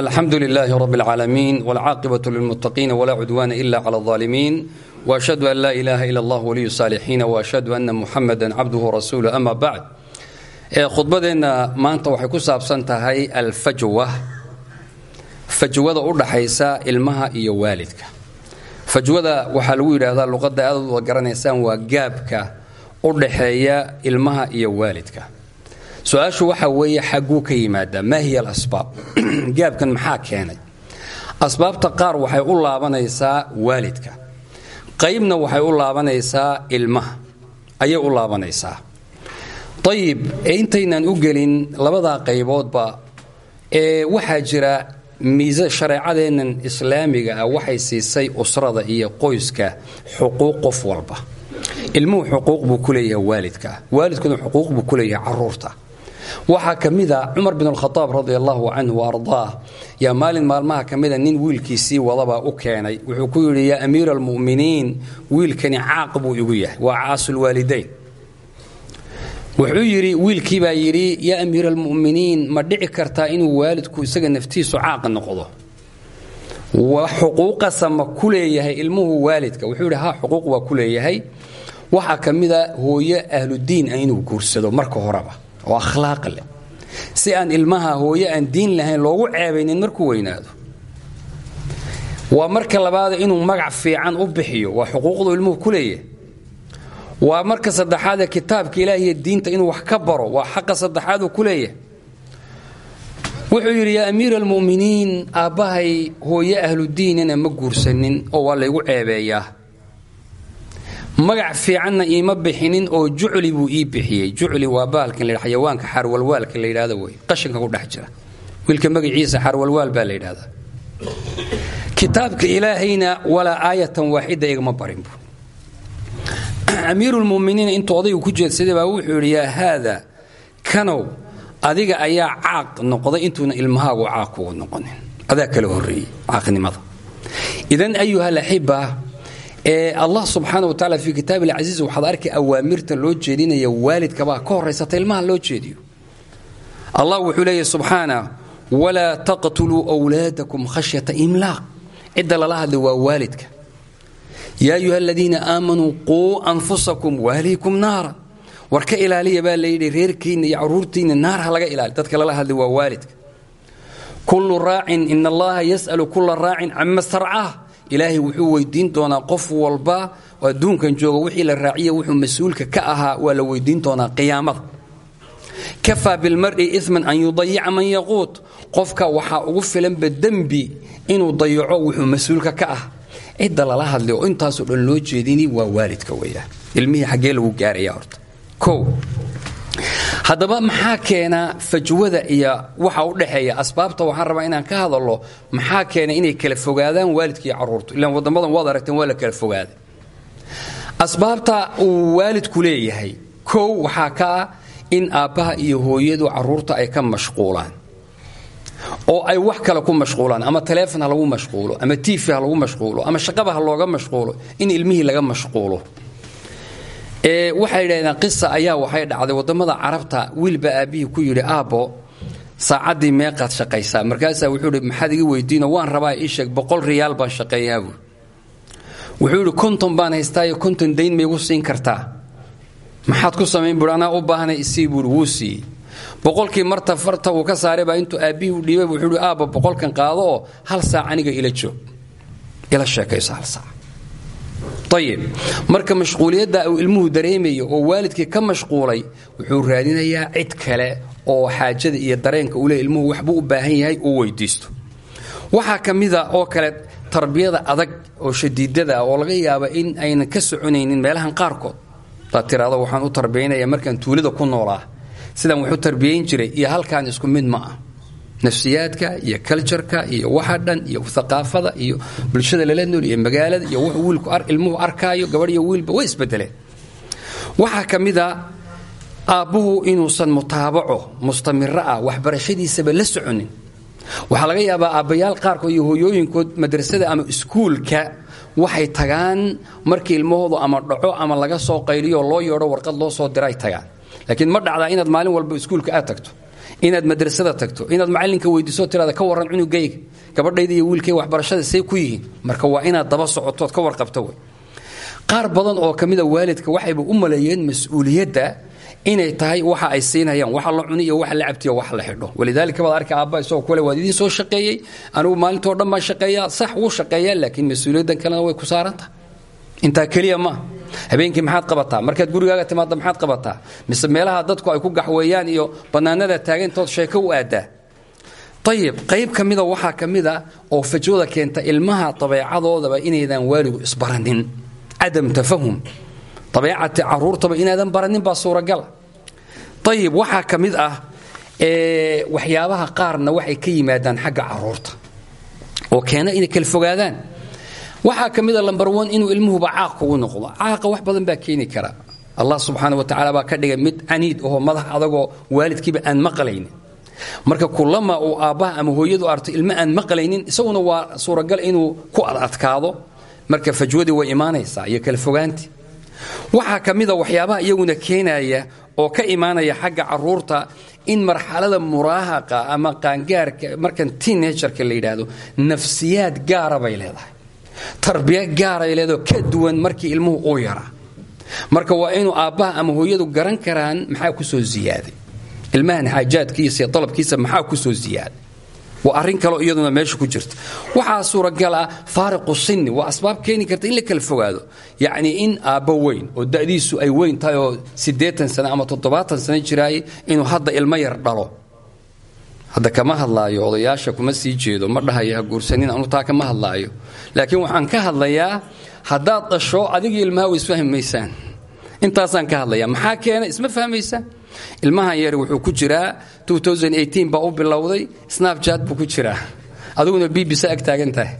alxamdu lilaahi rab اlcaalamiin wاlcaaqibaة lilmuttaqiina walaa cudwaana ila clى الظaalimiin وashhadu an laa ilaaha ila اllah waliyu saalixiina وashhadu ana muxamada cabduhu rasuulu ama bacd khudbadeenna maanta waxay ku saabsan tahay alfajwa fajwada u dhaxaysa ilmaha iyo waalidka fajwada waxaa lagu yidhaahdaa luqadda aad wada garanaysaan waa gaabka u dhaxeeya ilmaha iyo waalidka su'aashu waxa weeye xagguu ka yimaadaa maa hiya alasbaab? Gaabkan maxaa keenay? Asbaabta qaar waxay u laabanaysaa waalidka. Qaybna waxay u laabanaysaa ilmaha. Ayay u laabanaysaa. Ayib intaynaan u gelin labadaa qayboodba ee waxaa jira miise shareecadeennan islaamiga ah waxay siisay usrada iyo qoyska xuquuq qof walba. Ilmuhu xuquuq buu ku leeyahay waalidka. Waalidkuna xuquuq buu ku leeyahay carruurta waxaa ka mida cumar bin alkhadaab radi allahu canhu ardaah. Yaa maalin maalmaha ka mida nin wiilkiisii wadaba u keenay wuxuu ku yidhi yaa amiira almu'miniin wiilkani caaq buu igu yahay waa caasulwaalidayn wuxuu yidhi wiilkii baa yidhi yaa amiira almu'miniin ma dhici kartaa inuu waalidku isaga naftiisu caaq noqdo? Xuquuqasa ma ku leeyahay ilmuhu waalidka. Wuxuu yidhi ha xuquuq waa ku leeyahay. Waxaa ka mida hooyo ahludiin ah inuu guursado marka horeba oo akhlaaq leh. Si aan ilmaha hooyo aan diin lahayn loogu ceebaynin markuu weynaado. Waa marka labaada inuu magac fiican u bixiyo. Waa xuquuqdu ilmuhu ku leeyahay. Waa marka saddexaadee kitaabka ilaahiyo diinta inuu wax ka baro. Waa xaqa saddexaaduu ku leeyahay. Wuxuu yidhi yaa amiira almu'miniin aabbahay hooyo ahludiinina ma guursanin oo waa laygu ceebeeyaa magac fiicanna iima bixinin oo jucli buu ii bixiyey. Jucli waa baalkan xayawaanka xaarwalwaalka la yidhahdo wey qashinka ku dhex jira. Wiilka magaciisa xaarwalwaal baa la yidhahdaa kitaabka ilaahayna walaa aayatan waaxida igama barin bu amiirulmuminiin intuu odaygu ku jeedsaday baa wuxuu yidhi yaa haada kanow adiga ayaa caaq noqday intuuna ilmahaagu caaq kugu noqonin. Adaa kala horreeyey caaqnimada. Idan ayuha alaxiba ee allah subxaana watacaala fii kitaab ilcasiiz waxaad arkay awaamirta loo jeedinaya waalidkabaa ka horaysata ilmaha loo jeediyo. Allah wuxuu leeyahy subxaana walaa taqtuluu wlaadakum khashyata imlaaq. Cidda lala waa waalidka. Yaa ayuha aladiina aamanuu anfusakum waahliikum naara. War ka ilaaliya baa layidhi reerkiinna iyo caruurtiinna naar ha ilaali. Dadka lala hadlay waa waalidka. Kullu raacin in allaha yas'alu kula raacin cama starcaah ilaahay wuxuu weydiin doonaa qof walba adduunkan jooga wixii la raaciya wuxuu mas'uulka ka ahaa waa la weydiin doonaa qiyaamada. Kafaa bilmari iman an yudayica man yaquut. Qofka waxaa ugu filanba dembi inuu dayaco wuxuu mas'uulka ka ah cidda lala hadlay oo intaasoo dhan loo jeedini waa waalidka weyaan ilmihii xaggee lagu gaaraya horta. O haddaba maxaa keena fajwada iyo waxa u dhexeeya? Asbaabta waxaan rabaa inaan ka hadallo maxaa keena inay kala fogaadaan waalidka iyo caruurtu ilaan waad aragteen waa la kala fogaaday. Asbaabta uu waalidku leeyahay kow waxaa ka ah in aabbaha iyo hooyadu carruurta ay ka mashquulaan. Oo ay wax kale ku mashquulaan ama taleefon ha lagu mashquulo ama tiifi ha lagu mashquulo ama shaqaba ha looga mashquulo in ilmihii laga mashquulo waxay yidhahdeen qisa ayaa waxay dhacday waddamada carabta wiilbaa aabbihii ku yidhi aabbo saacaddii meeqaad shaqaysaa. Markaasaa wuxuu ihi maxaad iga weydiino waan rabaa ii sheeg boqol riyaal baan shaqeeyaa buui wuxuu yidhi konton baan haystaayo konton dayn ma igu siin kartaa. Maxaad ku samayn buui u baahnay isii buui wuu boqolkii marta farta uu ka saaray baa intuu aabbihii u dhiibay wuxuu ihi aabba boqolkan qaado oo hal saac aniga ila joog ila sheekayso hal saac ayib marka mashquuliyadda uu ilmuhu dareemayo oo waalidkii ka mashquulay wuxuu raadinayaa cid kale oo xaajada iyo dareenka uu le ilmuhu waxbuu u baahan yahay uu weydiisto. Waxaa ka mida oo kale tarbiyada adag oo shadiidada ah oo laga yaaba in aynan ka soconaynin meelahan qaarkood. Hadaad tiraado waxaan u tarbiyaynaya markaan tuulada ku noolaa. Sidaan wax u tarbiyayn jiray iyo halkaan isku mid ma ah nafsiyaadka iyo kaljarka iyo waxa dhan iyo aqaafada iyo bulshada lala nool iyo magaalada iyo wuxuu wiilku ilmuhu arkaayo gabadh iyo wiilba way isbedeleen. Waxaa ka mida aabbuhu inuusan mutaabaco mustamiro ah waxbarashadiisaba la soconin. Waxaa laga yaabaa aabbayaal qaarkood iyo hooyooyinkood madrasada ama iskuulka waxay tagaan markii ilmahoodu ama dhaco ama laga soo qayliyo loo yeedho warqad loo soo diray tagaan. Laakiin ma dhacdaa inaad maalin walba iskuulka aad tagto inaad madrasada tagto inaad macallinka weydiiso tirada ka warran cunugayga gabadhayda iyo wiilkayga waxbarashada say ku yihiin. Marka waa inaad daba socotood ka warqabto wey qaar badan oo ka mida waalidka waxayba u maleeyeen mas'uuliyadda inay tahay waxa ay siinayaan waxa la cuni iyo waxa la cabtiyo wax la xidho. Walidaalika baad arka aabba isagoo kule waad soo shaqeeyey anigu maalintoo dhan baan shaqeeyaa. Sax wuu shaqeeyaa laakiin mas'uuliyaddan kalena way ku saarantaha intaa keliya maaha habeenkii maxaad qabataa? Markaad gurigaaga timaadda maxaad qabataa? Mise meelaha dadku ay ku gaxweeyaan iyo bannaanada taagantood sheeko u aadaa ayib qayb ka mida waxaa oo fajwada keenta ilmaha dabeecadoodaba inaydan waaligu isbaranin. Cadam tafahum. Dabeecati caruurtaba inaadan baranin baa suuragala ayib waxaa ka mid ah waxyaabaha qaarna waxay ka yimaadaan xagga carruurta. Oo keena inay kala fogaadaan waxaa ka mida lambar on inuu ilmuhuba caaq kugu noqdo. Caaqa wax badan baa keeni kara. Allah subxaana watacaala baa ka dhigay mid caniid ahoo madax adagoo waalidkiiba aan maqlaynin. Marka kulama uu aabbaha ama hooyadu arto ilmo aan maqlaynin isaguna waa suuragal inuu ku adadkaado marka fajwadii way imaanaysaa iyo kala fogaanti. Waxaa ka waxyaabaha iyaguna keenaya oo ka imaanaya xagga carruurta in marxalada muraahaqa ama qaangaarka markan teenagerka la yidhaahdo nafsiyaad gaara bay leedahay tarbiya gaaray leedaho ka duwan markii ilmuhu uu yaraa marka waa inuu aabbaha ama hooyadu garan karaan maxaa ku soo ziyaaday? Ilmahan xaajaadkiisa iyo dalabkiisa maxaa ku soo ziyaaday? Waa arrin kaleo iyaduna meesha ku jirta. Waxaa suuragal ah faariqu sinni waa asbaab keeni karta in la kala fogaado. Yacnii in aabbo weyn oo da'diisu ay weyn tahay oo siddeetan sano ama toddobaatan sano jiraay inuu hadda ilmo yar dhalo hadda kama hadlaayo odayaasha kuma sii jeedo ma dhahayo ha guursanin anu taa kama hadlaayo. Laakiin waxaan ka hadlayaa haddaad dhasho adigii ilmaha way isfahmi maysaan intaasaan ka hadlaya maxaa keena isma fahmaysaan ilmahan yari wuxuu ku jiraa baa u bilowday snabjat buu ku jiraa. Adiguna bbc ag taagan tahay.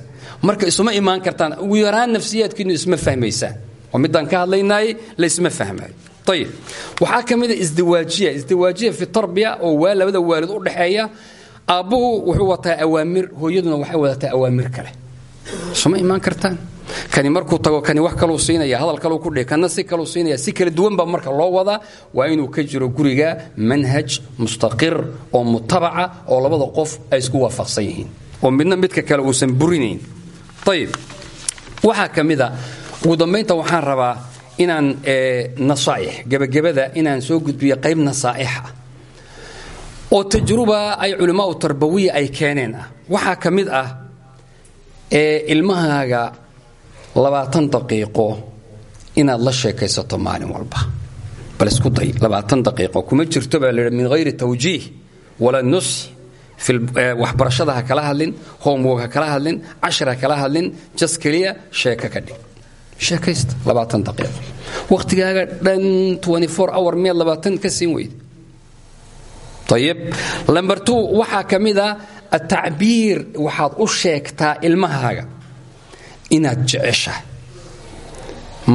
Marka isuma imaan kartaan ugu yaraan nafsiyaadkiinu isma fahmaysaan oo midaan ka hadlaynaayey laysma fahmayo ayib waxaa ka isdiwaajiya isdiwaajiya fi tarbiya oo waa waalid u dhaxeeya aabbuhu wuxuu wataa awaamir hooyaduna waxay wadataa awaamir kale. Isuma imaan kartaan? Kani markuu tago kani wax kaluu siinaya hadal kaluu ku dhihi kana si kaluu siinaya si kala duwan baa marka loo wadaa. Waa inuu ka jiro guriga manhaj mustaqir oo mutabaca oo labada qof ay isku waafaqsan yihiin. Oo midna midka kale uusan burinayn. Ayib waxaa ka dambaynta waxaan rabaa inaan nasaaix gebagabada inaan soo gudbiyo qayb nasaaix ah. Oo tajruba ay culimmaau tarbawiya ay keeneen ah. Waxaa ka mid ah ilmahaaga labaatan daqiiqo inaad la sheekaysato maalin walba. Bal isku day labaatan daqiiqo. Kuma jirto baa laidhi min hayri tawjiih wala nusi waxbarashada ha kala hadlin homework ha kala hadlin cashir ha kala hadlin jas keliya sheeko dhig sheekaysta. Labaatan daqiiqo. Wakhtigaaga dhan hour miyaad labaatan ka siin weyda ayib lamber two waxaa ka mid a atacbiir waxaad u sheegtaa ilmahaaga inaad jeceshahay.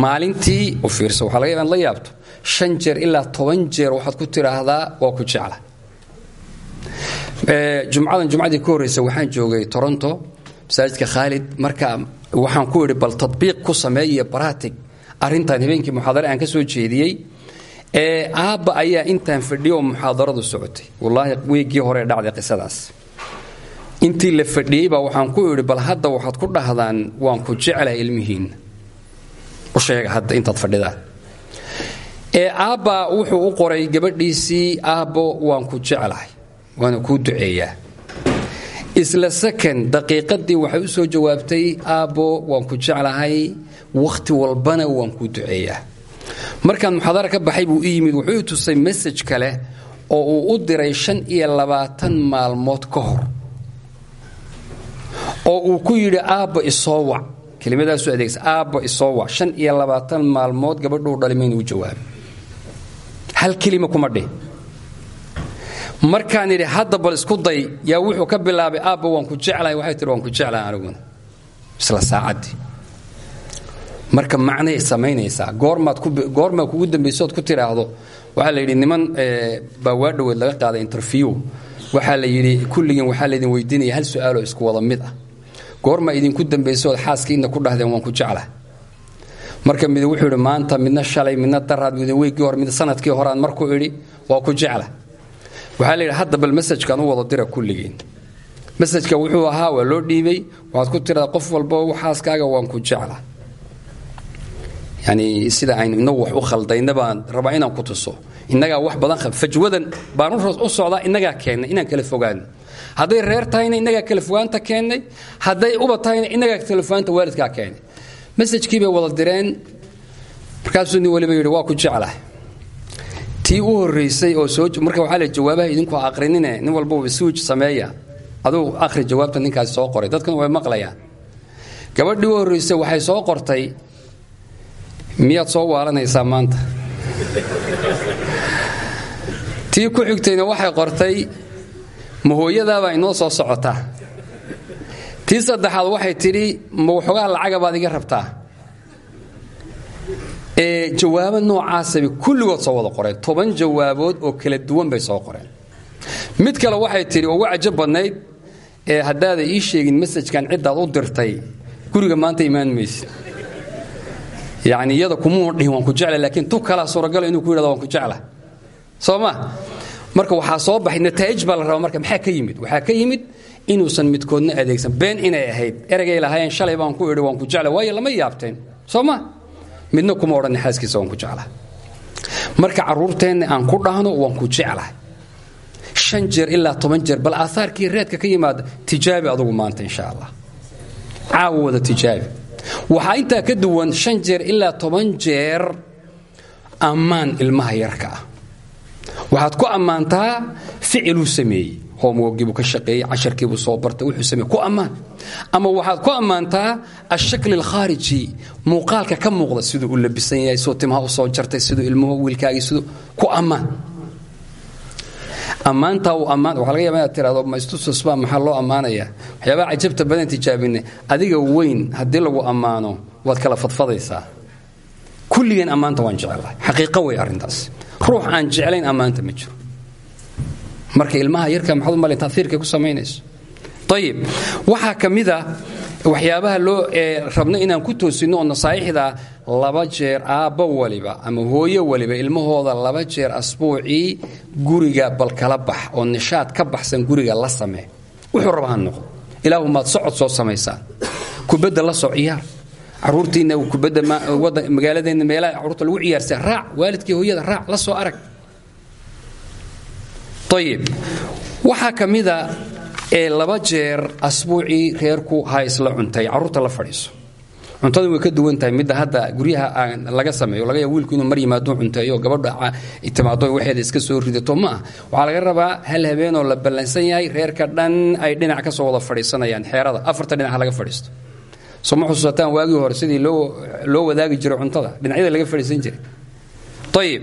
Maalintii u fiirsa waxaa laga yaba la yaabto shan jeer ilaa toban jeer waxaad ku tidhaahdaa waa ku jecla. Jumcadan jumcadii ka horreysa waxaan joogay toronto masaajidka khaalid. Marka waxaan ku idhi bal tadbiiq ku sameeya baratig arrintan habeenkii muxaadare aan ka soo jeediyey aabba ayaa intaan fadhiyo muxaadaradu socotay. Wallaahi weeggii hore dhacday qisadaas. Intii la fadhiyey baa waxaan ku idhi bal hadda waxaad ku dhahdaan waan ku jeclahay ilmihiinna u sheega hadda intaad fadhidaan ee aabba wuxuu u qoray gabadhiisii aabbo waan ku jeclahay waana kuu duceeyaa isla sakan daqiiqadii waxay u soo jawaabtay aabbo waan ku jeclahay wakhti walbana waan kuu duceeyaa. Markaan muxaadara ka baxay buu u yimid wuxuu tusay mesaj kale oo uu u diray shan iyo labaatan maalmood ka hor. Oo uu ku yidhi aabba isoo wac. Kelimadaasuu adeegsa aabba isoo wac. Shan iyo labaatan maalmood gabadhuu dhalimayn uu jawaabay. Hal kelima kuma dhih markaan idhi hadda bal isku day. Yaa wuxuu ka bilaabay aabba waan ku jeclahay. Waxay tihi waan ku jeclahay aniguna isla saacaddii marka macnay samaynaysaa. Goormaa kugu dambaysood ku tidhaahdo waxaa la yidhi niman baa waa dhoweed laga qaaday interview. Waxaa la yidhi kulligiin waxaa laydin weydiinaya hal su'aaloo isku wada mid ah. Goormaa idinku dambaysood xaaskiinna ku dhahdeen waan ku jeclahay. Marka mid wuxuu maanta midna shalay midna daraad midna weygii hore mid sannadkii horeaan markuu idhi waa ku jecla waxaa la hadda bal masajkan u wada dira kulligiin. Masajka wuxuu ahaa waa loo dhiibay waxaad ku tiradaa qof walbo waxaaskaaga waan ku jecla yani sida aynu inagu wax u khaldayna baan rabaa inaan ku tuso. Innagaa wax badan fajwadan baan u socdaa innagaa keennay inaan kala fogaano. Hadday reer tahayna innagaa kala fogaanta keennay hadday uba tahayna innagaa kala fogaanta waalidkaa keenay. Masajkii bay wada direen. Markaasuu nin waliba yidhi waa ku jeclah tii u horraysay oo soo marka waxaa la jawaabaha idinku aqrinine nin walbaba suuj sameeya. Aduu akhri jawaabta ninkaasi soo qoray. Dadkuna way maqlayaan gabadhii u horraysay waxay soo qortay. Miyaad soo waalanaysaa maanta? Tii ku xigtayna waxay qortay ma hooyadaabaa inoo soo socotaa tii saddexaad waxay tidhi ma waxoogaa lacagabaad iga rabtaa jawaabo noocaasabay kulligood soo wada qoreen. Toban jawaabood oo kala duwan bay soo qoreen. Mid kale waxay tidhi oo cajab badnayd haddaada ii sheegin masajkan ciddaad u dirtay guriga maanta imaan mayse yacni iyada kumuu dhihin ku jecla laakiin tu kalaa suuragala inuu ku yidhahdo waan ku jecla soo ma? Marka waxaa soo baxay nataa'ij baa la marka maxaa ka yimid? Waxaa ka yimid inuusan midkoodna adeegsan. Been inay ahayd eragay lahaayeen shalay baan ku idhi waan ku jecla waayo lama yaabteen. Soo midna kuma odhan xaaskiisa waan ku jecla marka carruurteenna aan ku dhahno waan ku jeclahay. Shan jeer ilaa toban jeer bal aahaarkii reedka ka yimaada tijaabi adugu maanta insha allah. Caawa wada tijaabi. Waxaa intaa ka duwan shan jeer ilaa toban jeer ammaan ilmaha yarka ah. Waxaad ku ammaantaa ficiluu sameeyey hoomwogiibuu ka shaqeeyey casharkiibuu soo bartay wuxuu sameeyey. Ku ammaan. Ama waxaad ku ammaantaa ashakli alkhaariji muuqaalka ka muuqda siduu u labisan yahay siduu timaha soo jartay siduu ilmuhu wiilkaagii siduu ku ammaan. Ammaantaa uu ammaan. Waxaa laga yaba inaad tirahdo maxaa loo ammaanayaa? Waxyaabaha cajabta badan tijaabinay adiga weyn haddii lagu ammaano waad kala fadfadaysaa. Kulligeen ammaanta waan jecelahay xaqiiqo wey arrintaas. Ruux aan jeclayn ammaanta ma marka ilmaha yarka maxaad u malin ku samaynayso. Ayib waxaa ka mida waxyaabaha loo rabno inaan ku toosinno oo nasaaixda laba jeer aabbo waliba ama hooyo waliba ilmahooda laba jeer asbuucii guriga bal kala bax oo nishaad ka baxsan guriga la samee. Wuxuu raba ha ilaahu maad socod soo samaysaan. Kubadda la soo ciyaar. Caruurtiinna kubadda magaaladeenna meelaha carruurta lagu ciyaarsa raac waalidkii hooyada raac la soo arag ayib waxaa ka mida ee laba jeer asbuucii reerku ha isla cuntay carruurta la fadhiiso. Cuntada way ka duwan tahay midda hadda guryaha laga sameeyo laga yaaba wiilku inuu mar yimaado cunteeyo gabadha timaado waxeeda iska soo ridato ma ah. Laga rabaa hal habeenoo la ballansan yahay reerka dhan ay dhinac ka soo wada fadhiisanayaan xeerada afarta dhinac ha laga fadhiisto. Soo xusuusataan waagii hore sidii loo wadaagi jiray cuntada dhinacyada laga fadhiisan jiray. Ayib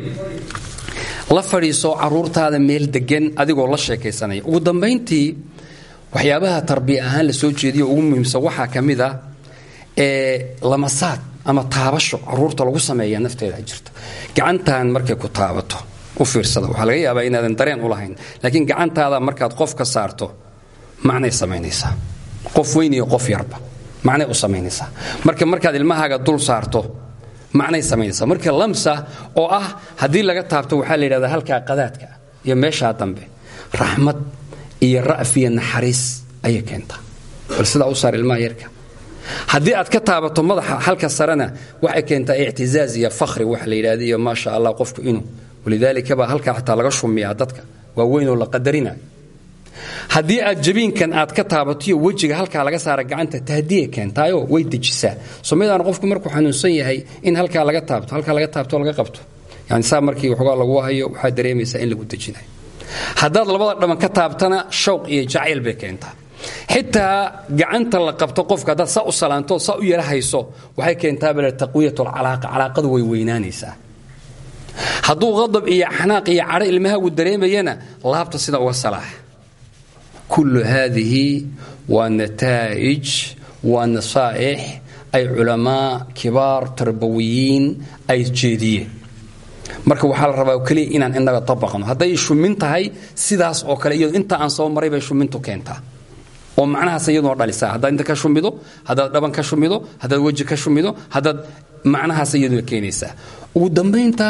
la fadhiiso caruurtaada meel degan adigoo la sheekaysanaya ugu dambayntii waxyaabaha tarbiya ahaan la soo jeediyo ugu muhiimsan waxaa ka mid a ee lamasaad ama taabasho carruurta lagu sameeya nafteeda jirta. Gacantan markay ku taabato u fiirsada. Waxaa laga yaabaa inaadan dareen u lahayn laakiin gacantaada markaad qof ka saarto macnay samaynaysaa. Qof weyn iyo qof yarba macnay u samaynaysaa. Marka markaad ilmahaaga dul saarto macnay samaynaysaa marka lamsa oo ah haddii laga taabto waxaa la yidhahdaa halkaa qadaadka iyo meeshaa dambe raxmad iyo ra'fiya naxariis ayay keentaa. Bal sidaa u saar ilmaha yarka. Haddii aad ka taabato madaxa halka sarena waxay keentaa ictizaaz iyo fakhri wax la yidhahda iyo maasha allah qofku inuu. Walidaalika baa halkaa xataa laga shumiyaa dadka waa weynoo la qadarinayo haddii aad jabiinkan aad ka taabatoyo wejiga halkaa laga saara gacanta tahdiyay keentaayo way dejisaa. Somaydaan qofku markuu xanuunsan yahay in halkaa laga taabto halkaa laga taabto laga qabto. Yani saa markii waxoogaa lagu hayo waxaa dareemaysaa in lagu dejinayo. Haddaad labada dhaban ka taabtana shawq iyo jacayl bay keentaa. Xitaa gacanta la qabto qofka haddaad saa u salaanto u yara hayso waxay keentaa bale taqwiyatulcalaaqa calaaqadu way weynaanaysaa. Hadduu qadab iyo xanaaq iyo cadho ilmahaagu dareemayana laabta sida uga salaax kullu haadihi waa nataa'ij waa nasaa'ix ay culamaa kibaar tarbawiyiin ay jeediyeen marka waxaa la rabaa keliya inaan inaga dabaqno hadday shumin sidaas oo kale iyado inta aan soo maray bay shumintu keentaa oo macnahaas iyadoo dhalisaa haddaad inta ka shumido haddaad dhaban ka shumido haddaad weji ka shumido haddaad macnahaas iyaduna keenaysaa ugu dambaynta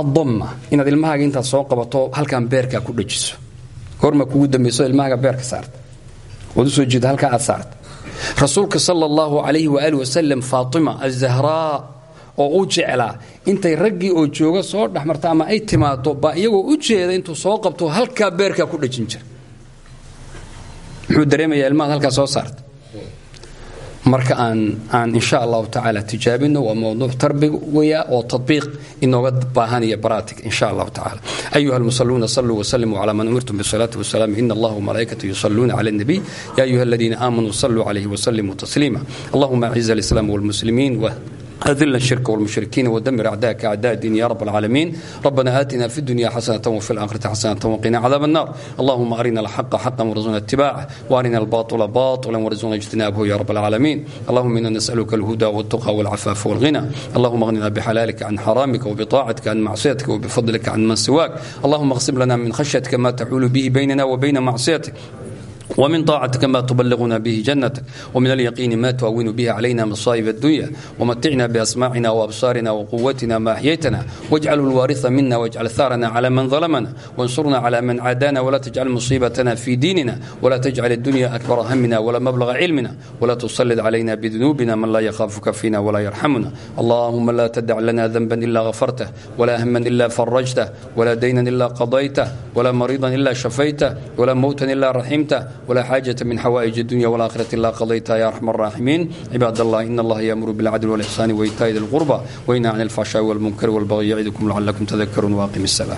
addamma inaad ilmahaaga intaad soo qabato halkan beerkaa ku dhajiso goorma kugu dambayso ilmahaga beerka saarta. Waad u soo jeeda halkaa aad saarta rasuulka sala allahu calayhi waali wasalam faatima azahraa oo u jeclaa intay raggii oo jooga soo dhexmarta ama ay timaado baa iyagoo u jeeda intuu soo qabto halkaa beerkaa ku dhajin jira muxuu dareemayaa ilmahaad halkaa soo saarta marka aan insha allahu tacaala tijaabino waa mowduuc tarbiya oo tabiiq inooga baahanaya baraatig insha allahu tacaala. Ayuha almusaluuna saluu wslimuu cala man umirtum bisalaati wasalaam ina allah wmalaa'ikatu yusaluuna cala اnabiy ya ayuha aladiina aamanuu saluu calayhi wslimuu tasliima. Allahuma aciz alislaam wاlmuslimiin أذل الشرك والمشركين ودمر أعداءك أعداء الدين يا رب العالمين ربنا آتنا في الدنيا حسنة وفي الآخرة حسنة وقنا عذاب النار اللهم أرنا الحق حقا وارزقنا اتباعه وأرنا الباطل باطلا وارزقنا اجتنابه يا رب العالمين اللهم إنا نسألك الهدى والتقى والعفاف والغنى اللهم اغننا بحلالك عن حرامك وبطاعتك عن معصيتك وبفضلك عن من سواك اللهم اغسم لنا من خشيتك ما تحول به بيننا وبين معصيتك ومن طاعتك ما تبلغنا به جنتك ومن اليقين ما تهون به علينا مصائب الدنيا ومتعنا بأسماعنا وأبصارنا وقوتنا ما أحييتنا واجعله الوارث منا واجعل ثارنا على من ظلمنا وانصرنا على من عادانا ولا تجعل مصيبتنا في ديننا ولا تجعل الدنيا أكبر همنا ولا مبلغ علمنا ولا تسلط علينا بذنوبنا من لا يخافك فينا ولا يرحمنا اللهم لا تدع لنا ذنبا إلا غفرته ولا هما إلا فرجته ولا دينا إلا قضيته ولا مريضا إلا شفيته ولا موتا إلا رحمته ولا حاجة من حوائج الدنيا والآخرة إلا قضيتها يا أرحم الراحمين عباد الله إن الله يأمر بالعدل والإحسان وإيتاء ذي القربى وينهى عن الفحشاء والمنكر والبغي يعظكم لعلكم تذكرون واقم الصلاة